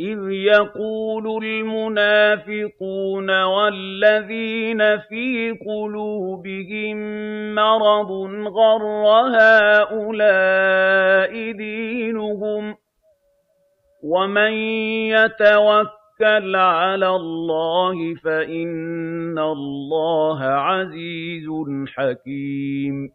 إِذْ يَقُولُ الْمُنَافِقُونَ وَالَّذِينَ فِي قُلُوبِهِم مَّرَضٌ غَرَّ هَٰؤُلَاءِ دِينُهُمْ ۗ وَمَن يَتَوَكَّلْ عَلَى اللَّهِ فَإِنَّ اللَّهَ عَزِيزٌ حَكِيمٌ